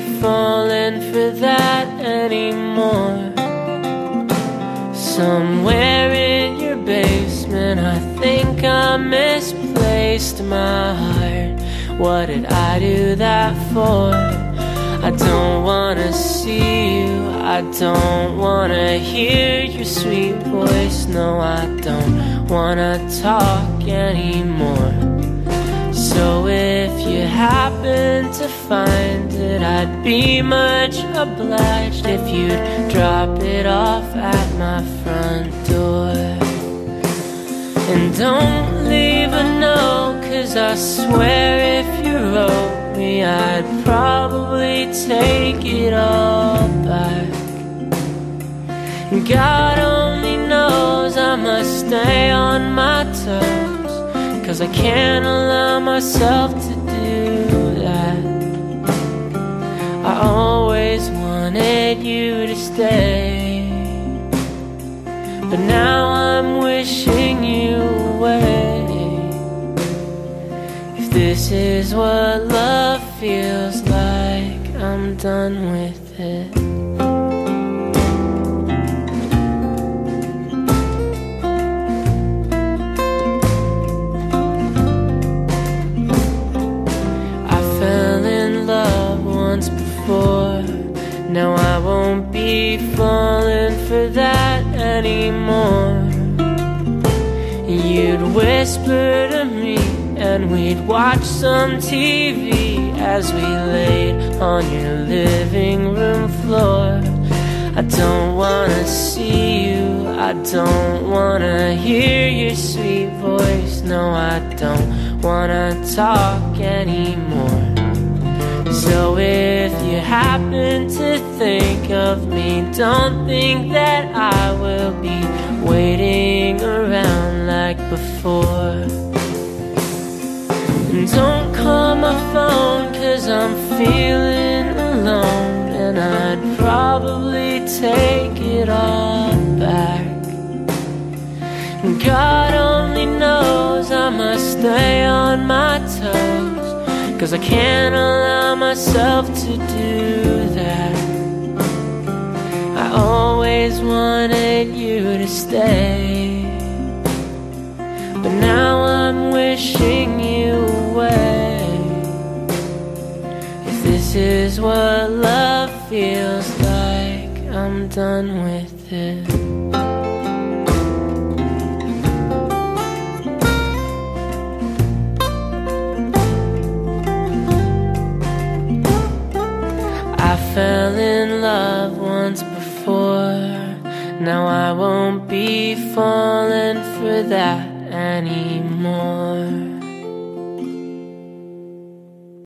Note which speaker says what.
Speaker 1: Falling for that anymore. Somewhere in your basement, I think I misplaced my heart. What did I do that for? I don't wanna see you, I don't wanna hear your sweet voice. No, I don't wanna talk anymore. So if you happen to find it, I'd be much obliged if you'd drop it off at my front door. And don't leave a note, cause I swear if you wrote me, I'd probably take it all back. And God only knows I must stay on my toes, cause I can't allow myself to do that. I always wanted you to stay, but now I'm wishing you away. If this is what love feels like, I'm done with it. Now I won't be falling for that anymore. You'd whisper to me, and we'd watch some TV as we laid on your living room floor. I don't wanna see you, I don't wanna hear your sweet voice. No, I don't wanna talk anymore. So if you happen to think of me, don't think that I will be waiting around like before. And don't call my phone, cause I'm feeling alone, and I'd probably take it all back. And God only knows I must stay on my toes. Cause I can't allow myself to do that. Always wanted you to stay. But now I'm wishing you away. If this is what love feels like, I'm done with it. I fell in before. Now I won't be falling for that anymore.